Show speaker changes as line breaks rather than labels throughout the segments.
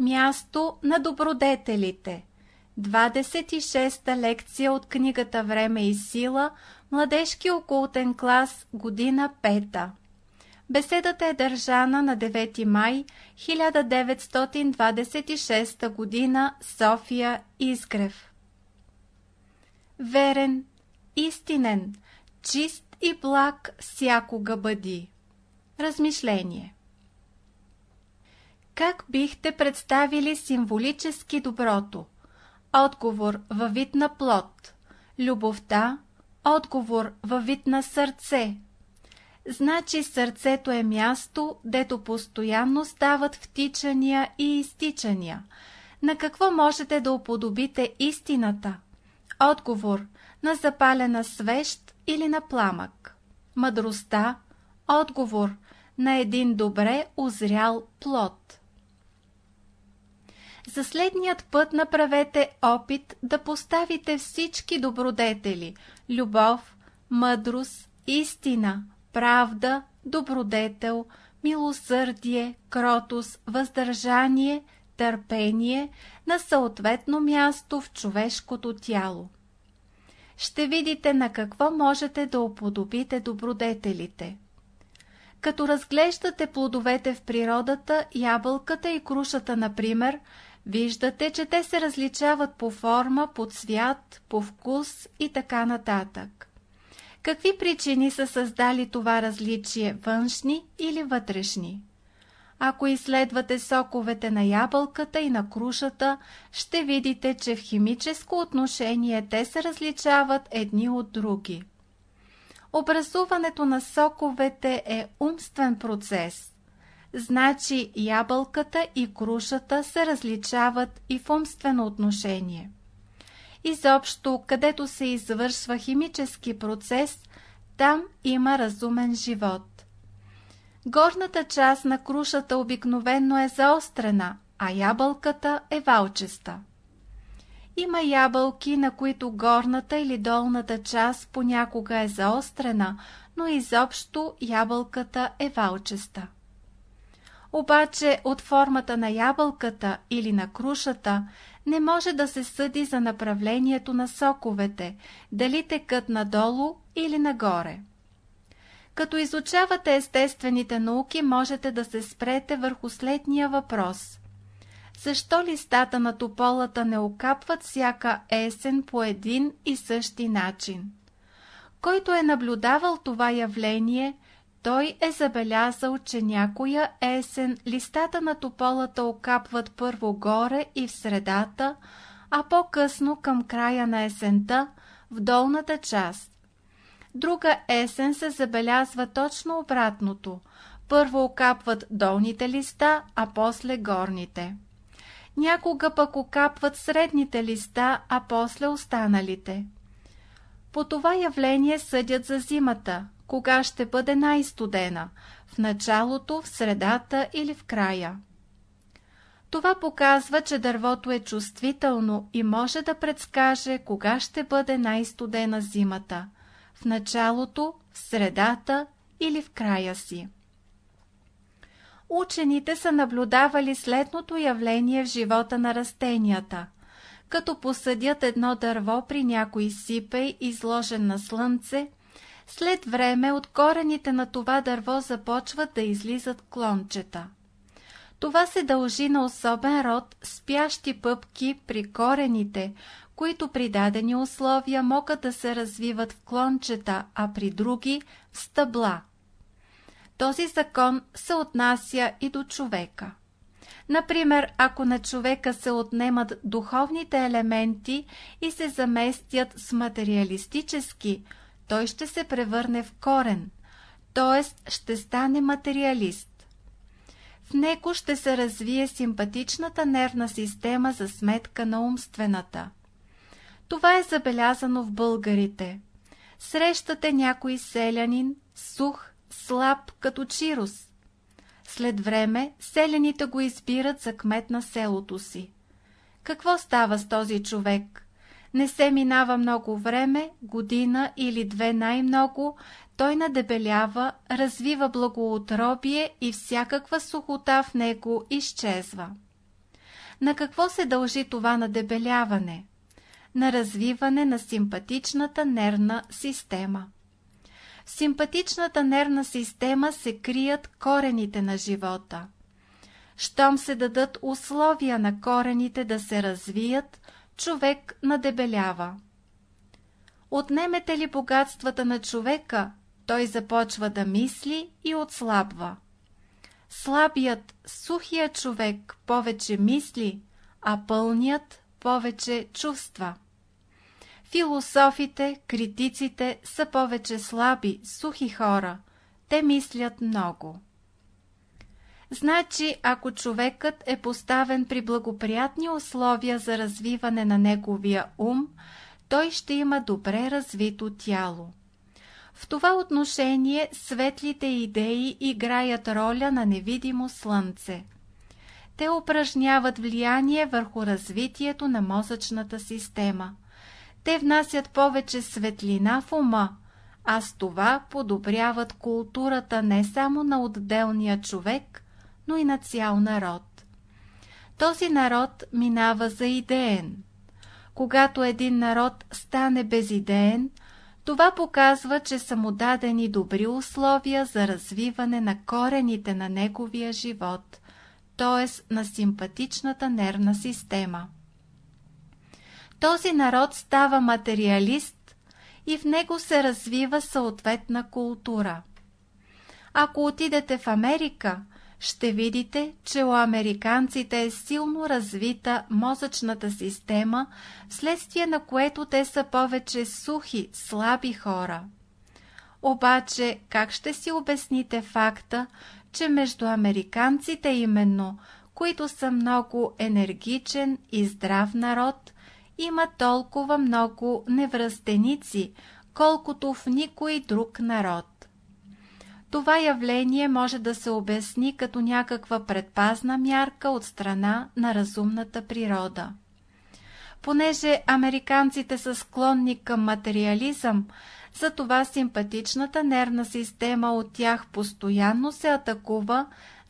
Място на добродетелите 26-та лекция от книгата Време и сила, младежки окултен клас, година 5 Беседата е държана на 9 май 1926 година, София, Изгрев. Верен, истинен, чист и благ всякога бъди. Размишление Как бихте представили символически доброто? Отговор във вид на плод. Любовта. Отговор във вид на сърце. Значи сърцето е място, дето постоянно стават втичания и изтичания. На какво можете да уподобите истината? Отговор на запалена свещ или на пламък. Мъдростта. Отговор на един добре озрял плод. За следният път направете опит да поставите всички добродетели – любов, мъдрост, истина, правда, добродетел, милосърдие, кротост, въздържание, търпение на съответно място в човешкото тяло. Ще видите на какво можете да уподобите добродетелите. Като разглеждате плодовете в природата, ябълката и крушата, например, виждате, че те се различават по форма, по цвят, по вкус и така нататък. Какви причини са създали това различие, външни или вътрешни? Ако изследвате соковете на ябълката и на крушата, ще видите, че в химическо отношение те се различават едни от други. Образуването на соковете е умствен процес. Значи ябълката и крушата се различават и в умствено отношение. Изобщо, където се извършва химически процес, там има разумен живот. Горната част на крушата обикновенно е заострена, а ябълката е валчеста. Има ябълки, на които горната или долната част понякога е заострена, но изобщо ябълката е валчеста. Обаче от формата на ябълката или на крушата не може да се съди за направлението на соковете, дали текат надолу или нагоре. Като изучавате естествените науки, можете да се спрете върху следния въпрос. Защо листата на тополата не окапват всяка есен по един и същи начин? Който е наблюдавал това явление, той е забелязал, че някоя есен листата на тополата окапват първо горе и в средата, а по-късно към края на есента, в долната част. Друга есен се забелязва точно обратното. Първо окапват долните листа, а после горните. Някога пък окапват средните листа, а после останалите. По това явление съдят за зимата, кога ще бъде най-студена – в началото, в средата или в края. Това показва, че дървото е чувствително и може да предскаже кога ще бъде най-студена зимата – в началото, в средата или в края си. Учените са наблюдавали следното явление в живота на растенията. Като посъдят едно дърво при някой сипей, изложен на слънце, след време от корените на това дърво започват да излизат клончета. Това се дължи на особен род спящи пъпки при корените, които при дадени условия могат да се развиват в клончета, а при други – в стъбла. Този закон се отнася и до човека. Например, ако на човека се отнемат духовните елементи и се заместят с материалистически – той ще се превърне в корен, т.е. ще стане материалист. В него ще се развие симпатичната нервна система за сметка на умствената. Това е забелязано в българите. Срещате някой селянин, сух, слаб като чирус. След време селяните го избират за кмет на селото си. Какво става с този човек? Не се минава много време, година или две най-много, той надебелява, развива благоутробие и всякаква сухота в него изчезва. На какво се дължи това надебеляване? На развиване на симпатичната нервна система. В симпатичната нервна система се крият корените на живота. Щом се дадат условия на корените да се развият, човек надебелява. Отнемете ли богатствата на човека, той започва да мисли и отслабва. Слабият, сухият човек повече мисли, а пълният повече чувства. Философите, критиците са повече слаби, сухи хора. Те мислят много. Значи, ако човекът е поставен при благоприятни условия за развиване на неговия ум, той ще има добре развито тяло. В това отношение светлите идеи играят роля на невидимо слънце. Те упражняват влияние върху развитието на мозъчната система. Те внасят повече светлина в ума, а с това подобряват културата не само на отделния човек, но и на цял народ. Този народ минава за идеен. Когато един народ стане безидеен, това показва, че са му дадени добри условия за развиване на корените на неговия живот, т.е. на симпатичната нервна система. Този народ става материалист и в него се развива съответна култура. Ако отидете в Америка, ще видите, че у американците е силно развита мозъчната система, вследствие на което те са повече сухи, слаби хора. Обаче, как ще си обясните факта, че между американците именно, които са много енергичен и здрав народ, има толкова много невръстеници, колкото в никой друг народ? Това явление може да се обясни като някаква предпазна мярка от страна на разумната природа. Понеже американците са склонни към материализъм, затова симпатичната нервна система от тях постоянно се атакува,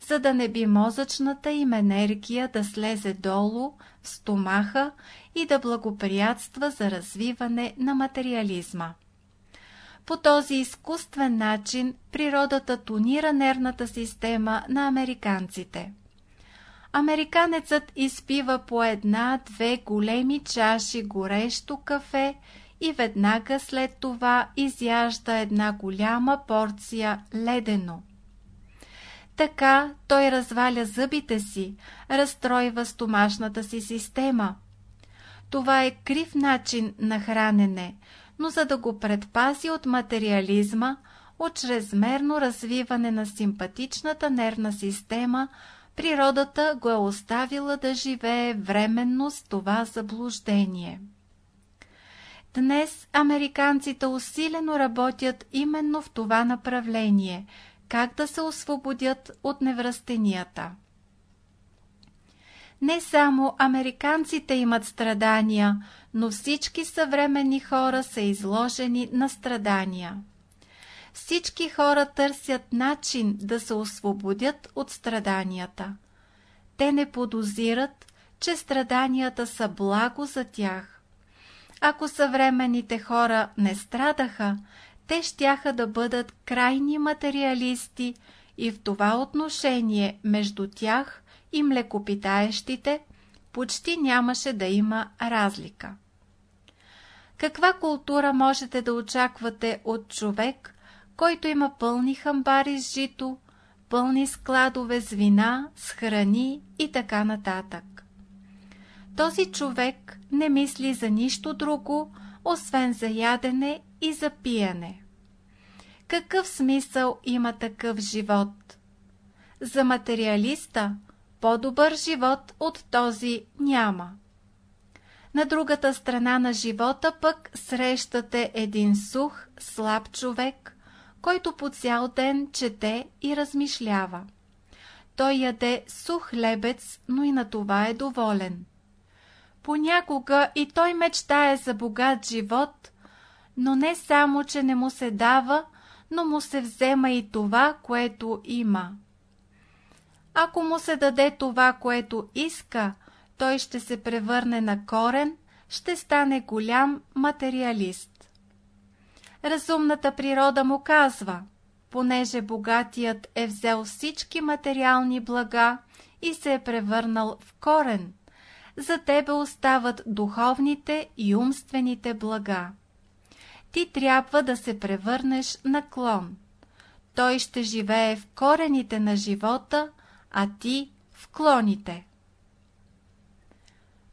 за да не би мозъчната им енергия да слезе долу в стомаха и да благоприятства за развиване на материализма. По този изкуствен начин природата тонира нервната система на американците. Американецът изпива по една-две големи чаши горещо кафе и веднага след това изяжда една голяма порция ледено. Така той разваля зъбите си, разстройва стомашната си система. Това е крив начин на хранене, но за да го предпази от материализма, от чрезмерно развиване на симпатичната нервна система, природата го е оставила да живее временно с това заблуждение. Днес американците усилено работят именно в това направление – как да се освободят от невръстенията. Не само американците имат страдания, но всички съвременни хора са изложени на страдания. Всички хора търсят начин да се освободят от страданията. Те не подозират, че страданията са благо за тях. Ако съвременните хора не страдаха, те щяха да бъдат крайни материалисти и в това отношение между тях и млекопитаещите почти нямаше да има разлика. Каква култура можете да очаквате от човек, който има пълни хамбари с жито, пълни складове с вина, с храни и така нататък? Този човек не мисли за нищо друго, освен за ядене и за пиене. Какъв смисъл има такъв живот? За материалиста по-добър живот от този няма. На другата страна на живота пък срещате един сух, слаб човек, който по цял ден чете и размишлява. Той яде сух хлебец, но и на това е доволен. Понякога и той мечтае за богат живот, но не само, че не му се дава, но му се взема и това, което има. Ако му се даде това, което иска, той ще се превърне на корен, ще стане голям материалист. Разумната природа му казва, понеже богатият е взел всички материални блага и се е превърнал в корен, за тебе остават духовните и умствените блага. Ти трябва да се превърнеш на клон. Той ще живее в корените на живота, а ти в клоните.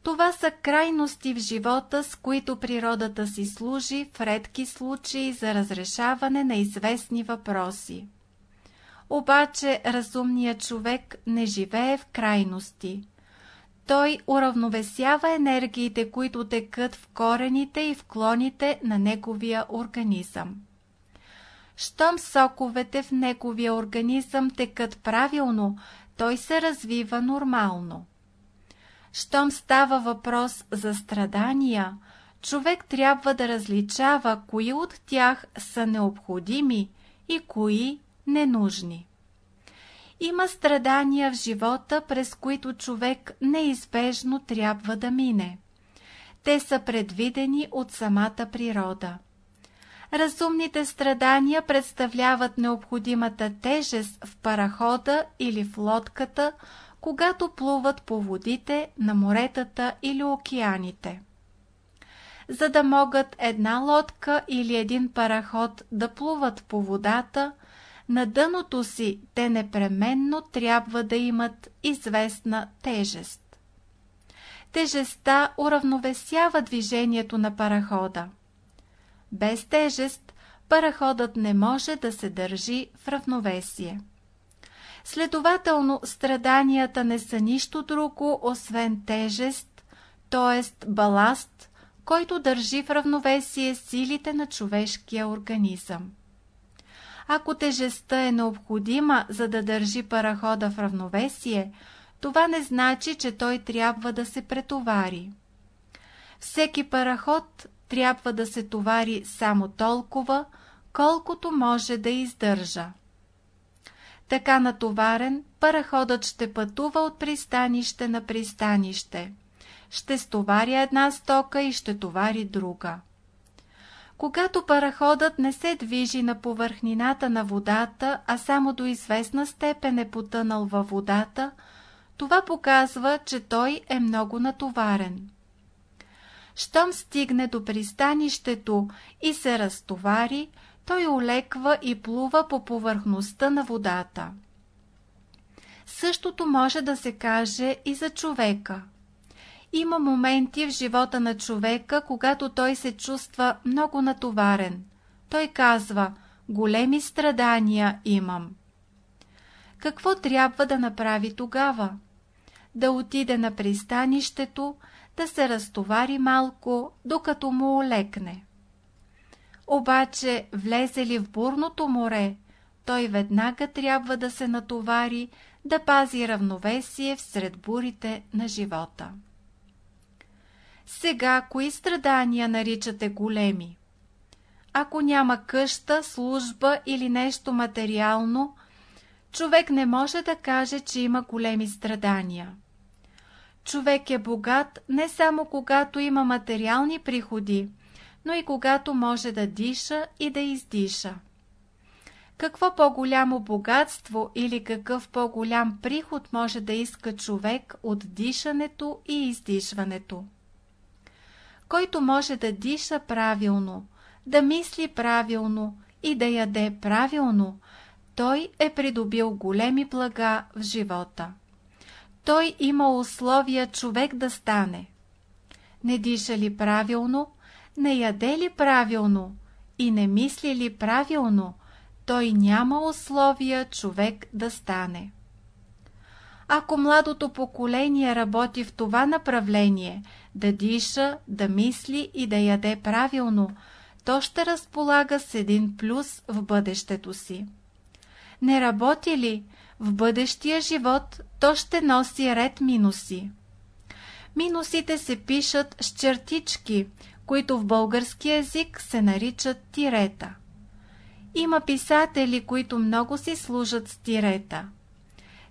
Това са крайности в живота, с които природата си служи в редки случаи за разрешаване на известни въпроси. Обаче разумният човек не живее в крайности. Той уравновесява енергиите, които текат в корените и в клоните на неговия организъм. Щом соковете в неговия организъм текат правилно, той се развива нормално. Щом става въпрос за страдания, човек трябва да различава кои от тях са необходими и кои ненужни. Има страдания в живота, през които човек неизбежно трябва да мине. Те са предвидени от самата природа. Разумните страдания представляват необходимата тежест в парахода или в лодката, когато плуват по водите на моретата или океаните. За да могат една лодка или един параход да плуват по водата, на дъното си те непременно трябва да имат известна тежест. Тежестта уравновесява движението на парахода. Без тежест параходът не може да се държи в равновесие. Следователно, страданията не са нищо друго, освен тежест, т.е. баласт, който държи в равновесие силите на човешкия организъм. Ако тежестта е необходима, за да държи парахода в равновесие, това не значи, че той трябва да се претовари. Всеки параход трябва да се товари само толкова, колкото може да издържа. Така натоварен, параходът ще пътува от пристанище на пристанище. Ще стоваря една стока и ще товари друга. Когато параходът не се движи на повърхнината на водата, а само до известна степен е потънал във водата, това показва, че той е много натоварен. Щом стигне до пристанището и се разтовари, той олеква и плува по повърхността на водата. Същото може да се каже и за човека. Има моменти в живота на човека, когато той се чувства много натоварен. Той казва, големи страдания имам. Какво трябва да направи тогава? Да отиде на пристанището, да се разтовари малко, докато му олекне. Обаче, влезе ли в бурното море, той веднага трябва да се натовари, да пази равновесие всред бурите на живота. Сега, кои страдания наричате големи? Ако няма къща, служба или нещо материално, човек не може да каже, че има големи страдания. Човек е богат не само когато има материални приходи, но и когато може да диша и да издиша. Какво по-голямо богатство или какъв по-голям приход може да иска човек от дишането и издишването? Който може да диша правилно, да мисли правилно и да яде правилно, той е придобил големи блага в живота. Той има условия човек да стане. Не диша ли правилно, не яде ли правилно и не мисли ли правилно, той няма условия човек да стане. Ако младото поколение работи в това направление, да диша, да мисли и да яде правилно, то ще разполага с един плюс в бъдещето си. Не работи ли, в бъдещия живот то ще носи ред минуси. Минусите се пишат с чертички, които в български язик се наричат тирета. Има писатели, които много си служат с тирета.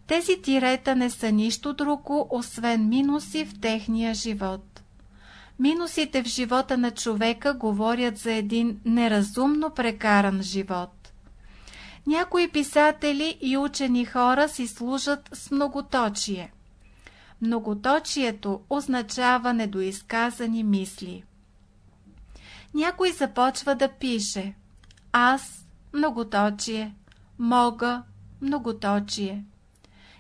Тези тирета не са нищо друго, освен минуси в техния живот. Минусите в живота на човека говорят за един неразумно прекаран живот. Някои писатели и учени хора си служат с многоточие. Многоточието означава недоизказани мисли. Някой започва да пише Аз, многоточие, мога, многоточие.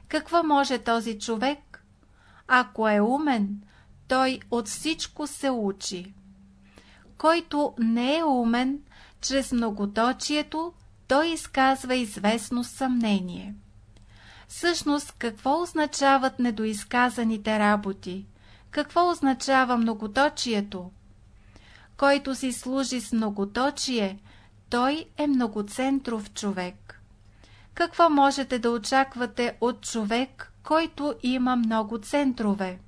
Какво може този човек? Ако е умен, той от всичко се учи. Който не е умен, чрез многоточието, той изказва известно съмнение. Всъщност, какво означават недоизказаните работи? Какво означава многоточието? Който си служи с многоточие, той е многоцентров човек. Какво можете да очаквате от човек, който има много центрове?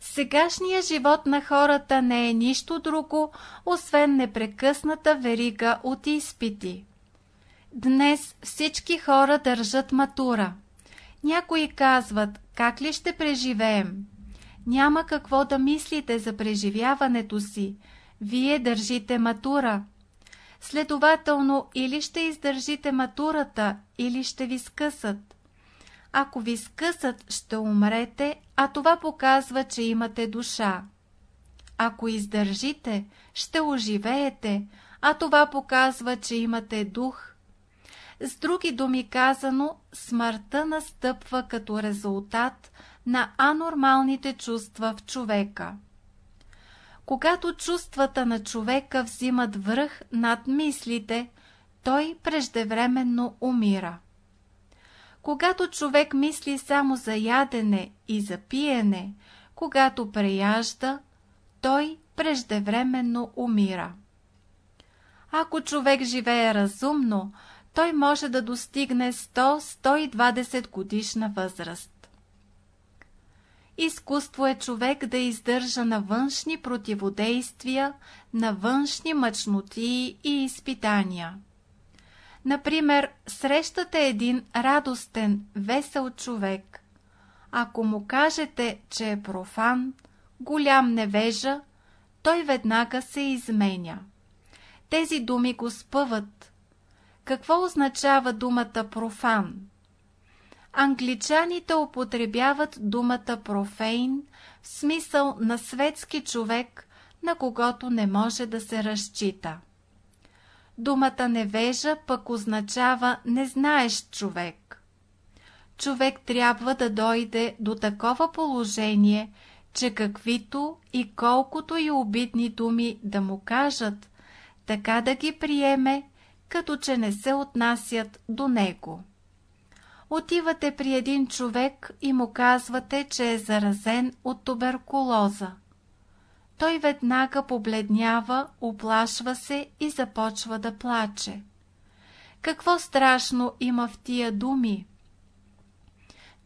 Сегашният живот на хората не е нищо друго, освен непрекъсната верига от изпити. Днес всички хора държат матура. Някои казват, как ли ще преживеем? Няма какво да мислите за преживяването си. Вие държите матура. Следователно, или ще издържите матурата, или ще ви скъсат. Ако ви скъсат, ще умрете, а това показва, че имате душа. Ако издържите, ще оживеете, а това показва, че имате дух. С други думи казано, смъртта настъпва като резултат на анормалните чувства в човека. Когато чувствата на човека взимат връх над мислите, той преждевременно умира. Когато човек мисли само за ядене и за пиене, когато преяжда, той преждевременно умира. Ако човек живее разумно, той може да достигне 100-120 годишна възраст. Изкуство е човек да издържа на външни противодействия, на външни мъчноти и изпитания. Например, срещате един радостен, весел човек. Ако му кажете, че е профан, голям невежа, той веднага се изменя. Тези думи го спъват. Какво означава думата профан? Англичаните употребяват думата профейн в смисъл на светски човек, на когото не може да се разчита. Думата невежа пък означава незнаещ човек. Човек трябва да дойде до такова положение, че каквито и колкото и обидни думи да му кажат, така да ги приеме, като че не се отнасят до него. Отивате при един човек и му казвате, че е заразен от туберкулоза той веднага побледнява, оплашва се и започва да плаче. Какво страшно има в тия думи?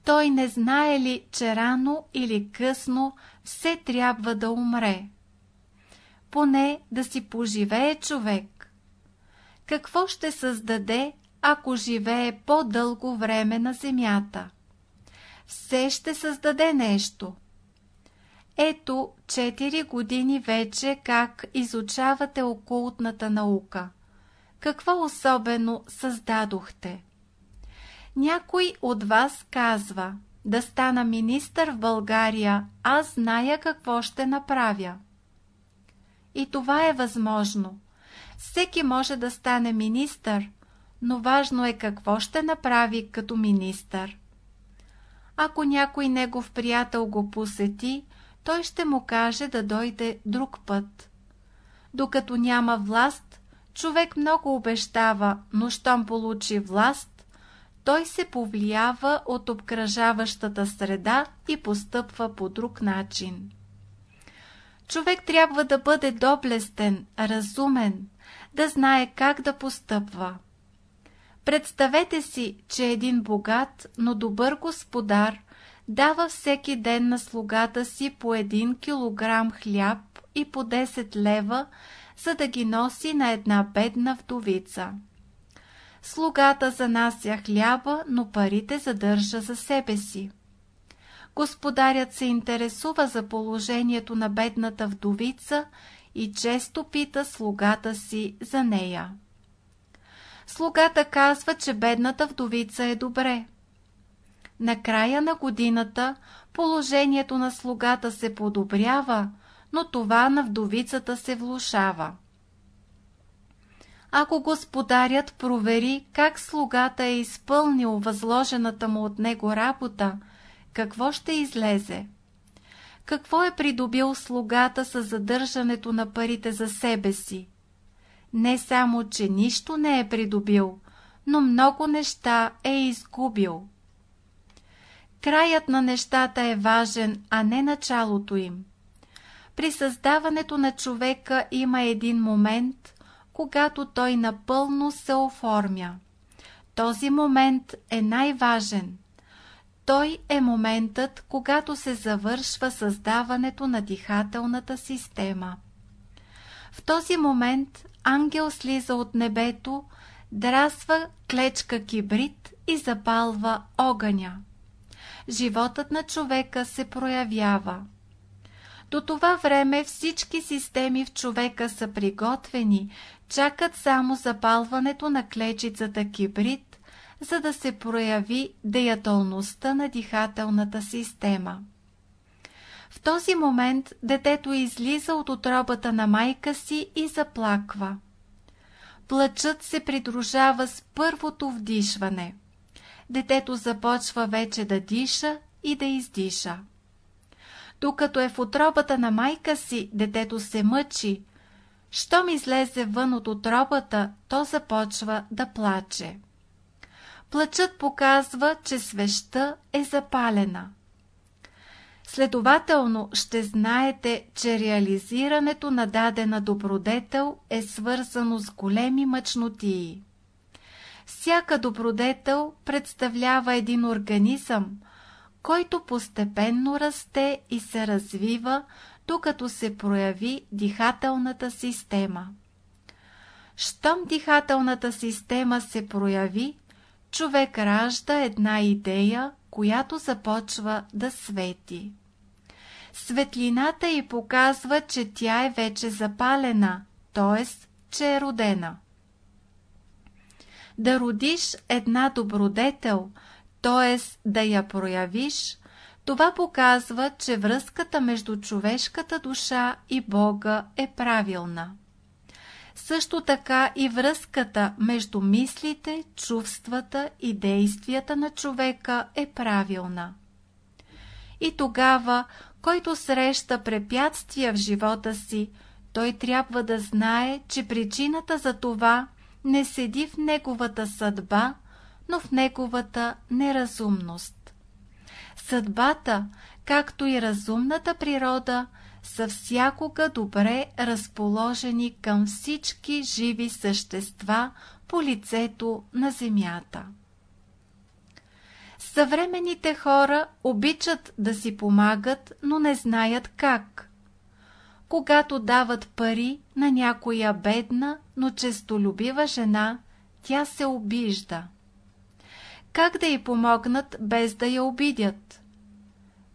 Той не знае ли, че рано или късно все трябва да умре? Поне да си поживее човек. Какво ще създаде, ако живее по-дълго време на земята? Все ще създаде нещо – ето, 4 години вече как изучавате окултната наука. Какво особено създадохте? Някой от вас казва, да стана министър в България, аз зная какво ще направя. И това е възможно. Всеки може да стане министър, но важно е какво ще направи като министър. Ако някой негов приятел го посети, той ще му каже да дойде друг път. Докато няма власт, човек много обещава, но щом получи власт, той се повлиява от обкръжаващата среда и постъпва по друг начин. Човек трябва да бъде доблестен, разумен, да знае как да постъпва. Представете си, че един богат, но добър господар дава всеки ден на слугата си по един килограм хляб и по 10 лева, за да ги носи на една бедна вдовица. Слугата занася хляба, но парите задържа за себе си. Господарят се интересува за положението на бедната вдовица и често пита слугата си за нея. Слугата казва, че бедната вдовица е добре. На края на годината положението на слугата се подобрява, но това на вдовицата се влушава. Ако господарят провери как слугата е изпълнил възложената му от него работа, какво ще излезе? Какво е придобил слугата с задържането на парите за себе си? Не само, че нищо не е придобил, но много неща е изгубил. Краят на нещата е важен, а не началото им. При създаването на човека има един момент, когато той напълно се оформя. Този момент е най-важен. Той е моментът, когато се завършва създаването на дихателната система. В този момент ангел слиза от небето, драсва клечка кибрид и запалва огъня. Животът на човека се проявява. До това време всички системи в човека са приготвени, чакат само запалването на клечицата кибрид, за да се прояви деятелността на дихателната система. В този момент детето излиза от отробата на майка си и заплаква. Плачът се придружава с първото вдишване. Детето започва вече да диша и да издиша. Докато е в отробата на майка си, детето се мъчи. Щом излезе вън от отробата, то започва да плаче. Плачът показва, че свеща е запалена. Следователно ще знаете, че реализирането на дадена добродетел е свързано с големи мъчнотии. Всяка добродетел представлява един организъм, който постепенно расте и се развива, докато се прояви дихателната система. Щом дихателната система се прояви, човек ражда една идея, която започва да свети. Светлината й показва, че тя е вече запалена, т.е. че е родена. Да родиш една добродетел, т.е. да я проявиш, това показва, че връзката между човешката душа и Бога е правилна. Също така и връзката между мислите, чувствата и действията на човека е правилна. И тогава, който среща препятствия в живота си, той трябва да знае, че причината за това не седи в неговата съдба, но в неговата неразумност. Съдбата, както и разумната природа, са всякога добре разположени към всички живи същества по лицето на земята. Съвременните хора обичат да си помагат, но не знаят как. Когато дават пари на някоя бедна, но честолюбива жена, тя се обижда. Как да й помогнат без да я обидят?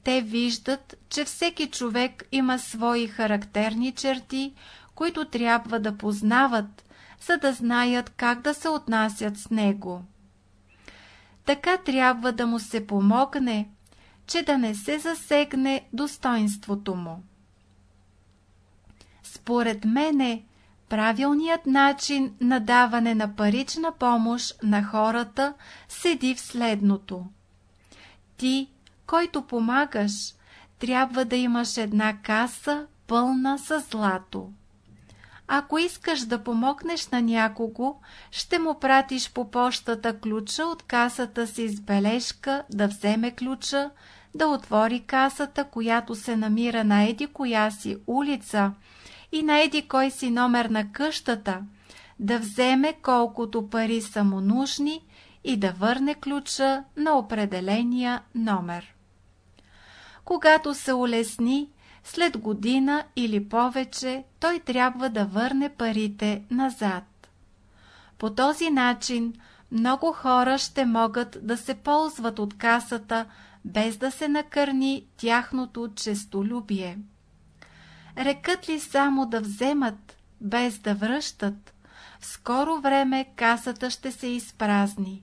Те виждат, че всеки човек има свои характерни черти, които трябва да познават, за да знаят как да се отнасят с него. Така трябва да му се помогне, че да не се засегне достоинството му. Според мене, правилният начин на даване на парична помощ на хората седи в следното. Ти, който помагаш, трябва да имаш една каса пълна с злато. Ако искаш да помогнеш на някого, ще му пратиш по почтата ключа от касата си с бележка да вземе ключа, да отвори касата, която се намира на еди коя си улица и на еди кой си номер на къщата, да вземе колкото пари са му нужни и да върне ключа на определения номер. Когато се улесни, след година или повече той трябва да върне парите назад. По този начин много хора ще могат да се ползват от касата, без да се накърни тяхното честолюбие. Рекат ли само да вземат, без да връщат, в скоро време касата ще се изпразни.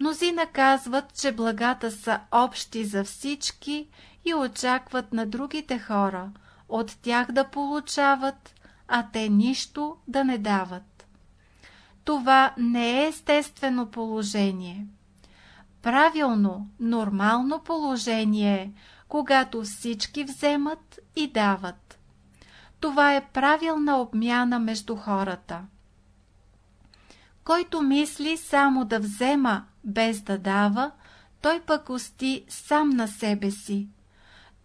Мнозина казват, че благата са общи за всички и очакват на другите хора, от тях да получават, а те нищо да не дават. Това не е естествено положение. Правилно, нормално положение е, когато всички вземат и дават. Това е правилна обмяна между хората. Който мисли само да взема, без да дава, той пък ости сам на себе си.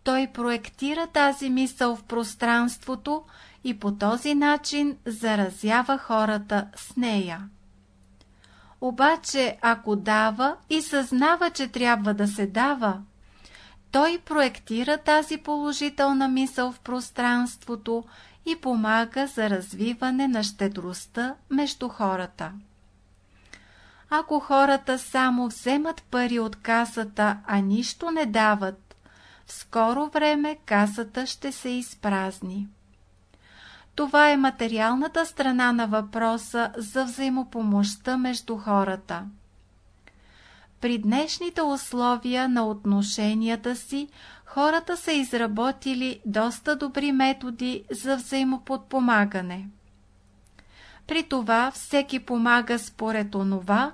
Той проектира тази мисъл в пространството и по този начин заразява хората с нея. Обаче, ако дава и съзнава, че трябва да се дава, той проектира тази положителна мисъл в пространството и помага за развиване на щедростта между хората. Ако хората само вземат пари от касата, а нищо не дават, в скоро време касата ще се изпразни. Това е материалната страна на въпроса за взаимопомощта между хората. При днешните условия на отношенията си, хората са изработили доста добри методи за взаимоподпомагане. При това всеки помага според онова,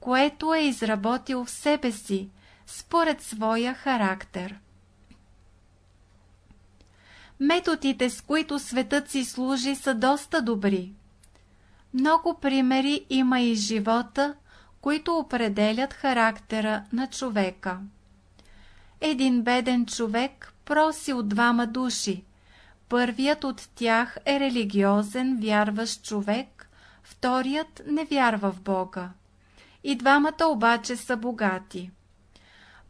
което е изработил в себе си, според своя характер. Методите, с които светът си служи, са доста добри. Много примери има и живота, които определят характера на човека. Един беден човек проси от двама души. Първият от тях е религиозен, вярващ човек, вторият не вярва в Бога. И двамата обаче са богати.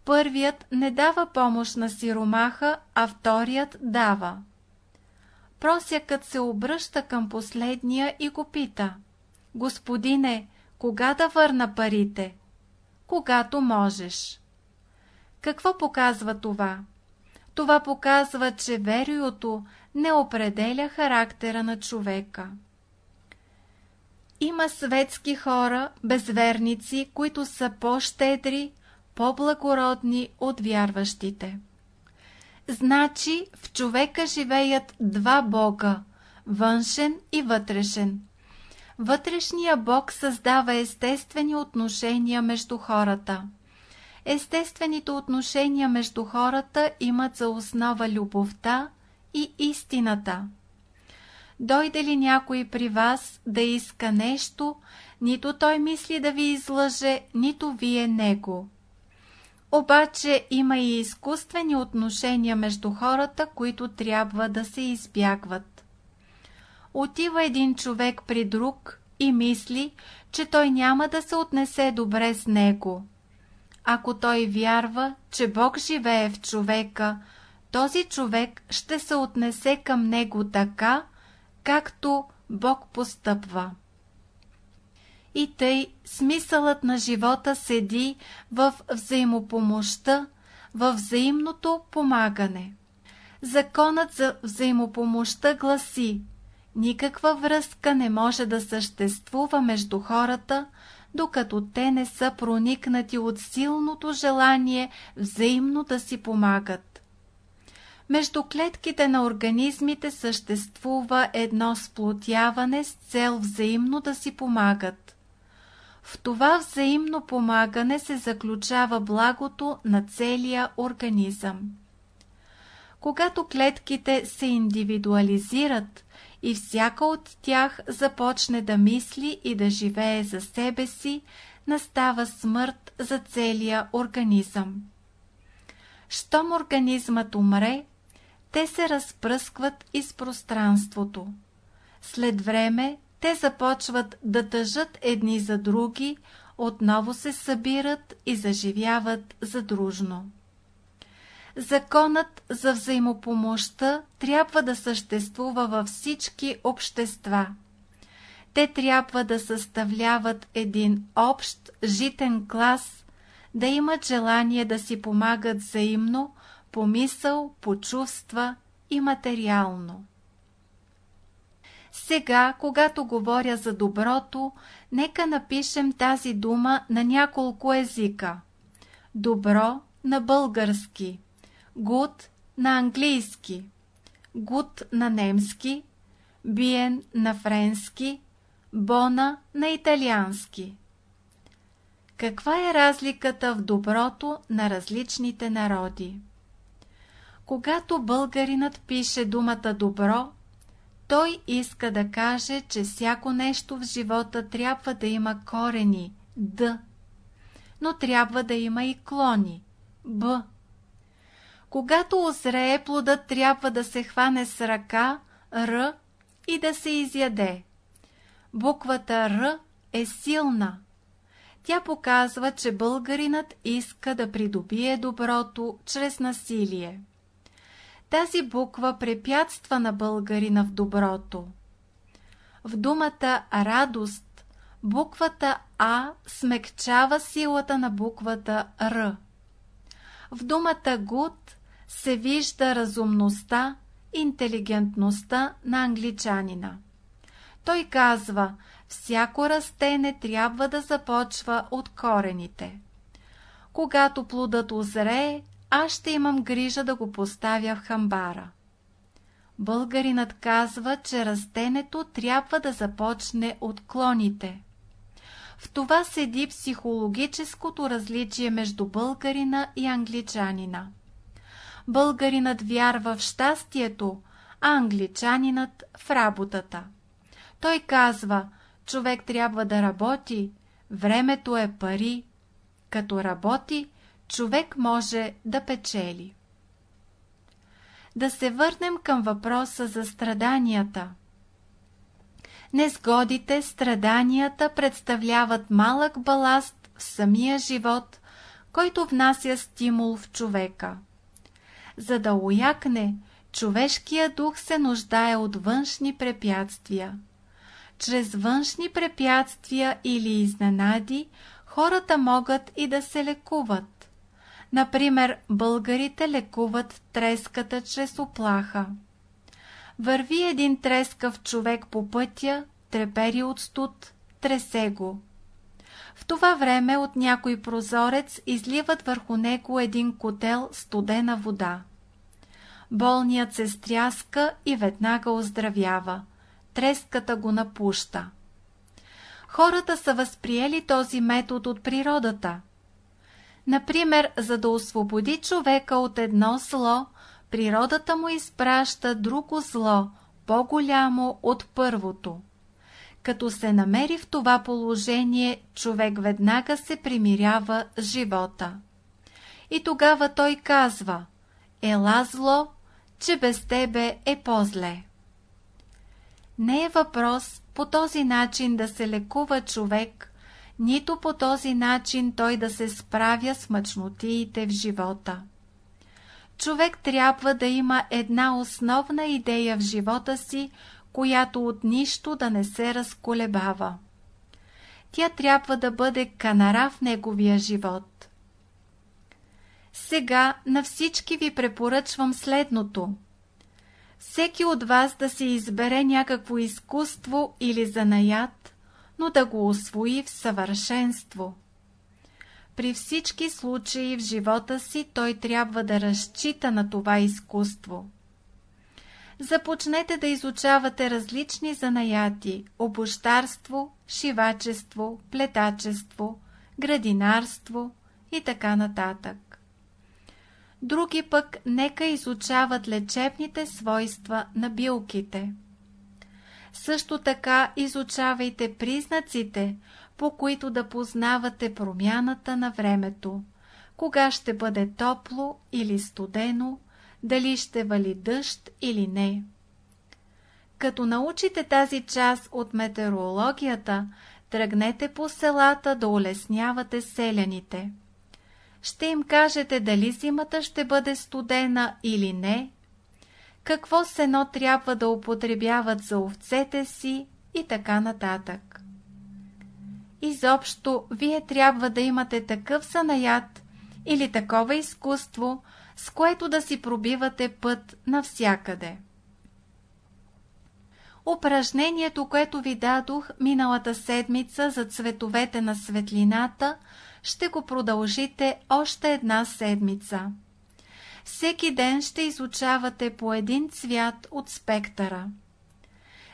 Първият не дава помощ на сиромаха, а вторият дава. Просякът се обръща към последния и го пита. Господине, кога да върна парите? Когато можеш. Какво показва това? Това показва, че вериото не определя характера на човека. Има светски хора, безверници, които са по-щедри, по-благородни от вярващите. Значи в човека живеят два бога – външен и вътрешен. Вътрешния бог създава естествени отношения между хората. Естествените отношения между хората имат за основа любовта и истината. Дойде ли някой при вас да иска нещо, нито той мисли да ви излъже, нито вие него. Обаче има и изкуствени отношения между хората, които трябва да се избягват. Отива един човек при друг и мисли, че той няма да се отнесе добре с него. Ако той вярва, че Бог живее в човека, този човек ще се отнесе към него така, както Бог постъпва. И тъй смисълът на живота седи в взаимопомощта, в взаимното помагане. Законът за взаимопомощта гласи Никаква връзка не може да съществува между хората, докато те не са проникнати от силното желание взаимно да си помагат. Между клетките на организмите съществува едно сплотяване с цел взаимно да си помагат. В това взаимно помагане се заключава благото на целия организъм. Когато клетките се индивидуализират и всяка от тях започне да мисли и да живее за себе си, настава смърт за целия организъм. Щом организмът умре, те се разпръскват из пространството. След време те започват да тъжат едни за други, отново се събират и заживяват задружно. Законът за взаимопомощта трябва да съществува във всички общества. те трябва да съставляват един общ житен клас, да имат желание да си помагат взаимно, по мисъл, по чувства и материално. Сега, когато говоря за доброто, нека напишем тази дума на няколко езика. Добро на български, good на английски, good на немски, биен на френски, бона на италиански. Каква е разликата в доброто на различните народи? Когато българинът пише думата добро, той иска да каже, че всяко нещо в живота трябва да има корени Д, но трябва да има и клони Б. Когато озрее, плодът трябва да се хване с ръка Р и да се изяде. Буквата Р е силна. Тя показва, че българинът иска да придобие доброто чрез насилие. Тази буква препятства на българина в доброто. В думата радост буквата А смекчава силата на буквата Р. В думата гуд се вижда разумността, интелигентността на англичанина. Той казва, всяко растене трябва да започва от корените. Когато плодът озрее, аз ще имам грижа да го поставя в хамбара. Българинът казва, че растенето трябва да започне от клоните. В това седи психологическото различие между българина и англичанина. Българинът вярва в щастието, а англичанинът в работата. Той казва, човек трябва да работи, времето е пари. Като работи, човек може да печели. Да се върнем към въпроса за страданията. Незгодите, страданията представляват малък баласт в самия живот, който внася стимул в човека. За да уякне, човешкия дух се нуждае от външни препятствия. Чрез външни препятствия или изненади, хората могат и да се лекуват. Например, българите лекуват треската чрез оплаха. Върви един трескав човек по пътя, трепери от студ, тресе го. В това време от някой прозорец изливат върху него един котел студена вода. Болният се стряска и веднага оздравява. Треската го напуща. Хората са възприели този метод от природата – Например, за да освободи човека от едно зло, природата му изпраща друго зло, по-голямо от първото. Като се намери в това положение, човек веднага се примирява с живота. И тогава той казва, ела зло, че без тебе е по-зле. Не е въпрос по този начин да се лекува човек, нито по този начин той да се справя с мъчнотиите в живота. Човек трябва да има една основна идея в живота си, която от нищо да не се разколебава. Тя трябва да бъде канара в неговия живот. Сега на всички ви препоръчвам следното. Всеки от вас да се избере някакво изкуство или занаят, но да го освои в съвършенство. При всички случаи в живота си той трябва да разчита на това изкуство. Започнете да изучавате различни занаяти – обощарство, шивачество, плетачество, градинарство и така нататък. Други пък нека изучават лечебните свойства на билките – също така изучавайте признаците, по които да познавате промяната на времето. Кога ще бъде топло или студено, дали ще вали дъжд или не. Като научите тази част от метеорологията, тръгнете по селата да улеснявате селяните. Ще им кажете дали зимата ще бъде студена или не, какво сено трябва да употребяват за овцете си и така нататък. Изобщо, вие трябва да имате такъв занаят или такова изкуство, с което да си пробивате път навсякъде. Упражнението, което ви дадох миналата седмица за цветовете на светлината, ще го продължите още една седмица. Всеки ден ще изучавате по един цвят от спектъра.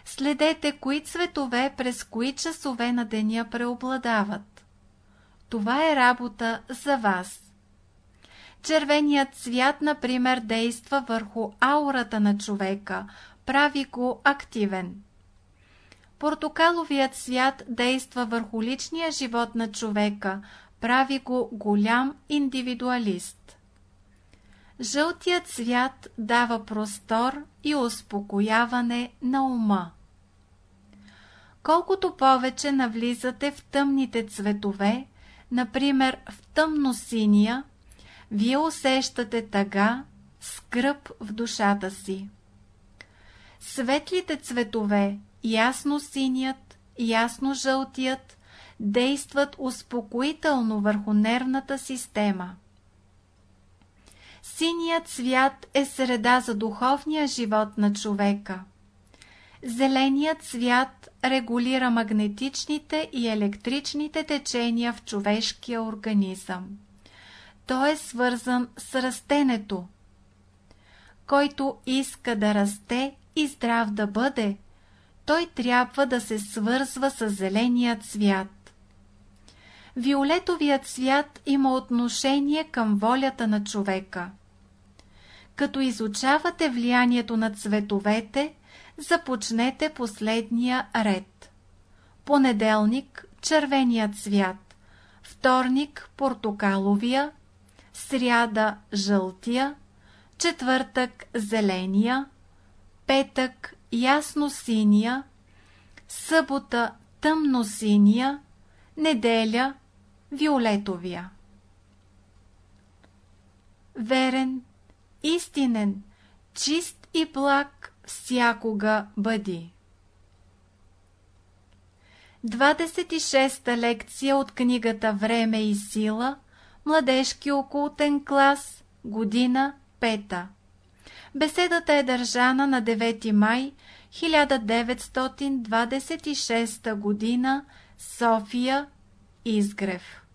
Следете кои цветове през кои часове на деня преобладават. Това е работа за вас. Червеният цвят, например, действа върху аурата на човека, прави го активен. Портокаловият цвят действа върху личния живот на човека, прави го голям индивидуалист. Жълтият цвят дава простор и успокояване на ума. Колкото повече навлизате в тъмните цветове, например в тъмно-синия, вие усещате тъга, скръп в душата си. Светлите цветове, ясно синият, ясно жълтият, действат успокоително върху нервната система. Синият цвят е среда за духовния живот на човека. Зеленият цвят регулира магнетичните и електричните течения в човешкия организъм. Той е свързан с растенето. Който иска да расте и здрав да бъде, той трябва да се свързва с зеления цвят. Виолетовият цвят има отношение към волята на човека. Като изучавате влиянието на цветовете, започнете последния ред. Понеделник – червения цвят, вторник – портокаловия, сряда – жълтия, четвъртък – зеления, петък – ясно-синия, събота – тъмно-синия, неделя – виолетовия. Верен, истинен, чист и благ всякога бъди. 26-та лекция от книгата Време и сила, младежки окултен клас, година пета. Беседата е държана на 9 май 1926 година, София, Изгрев.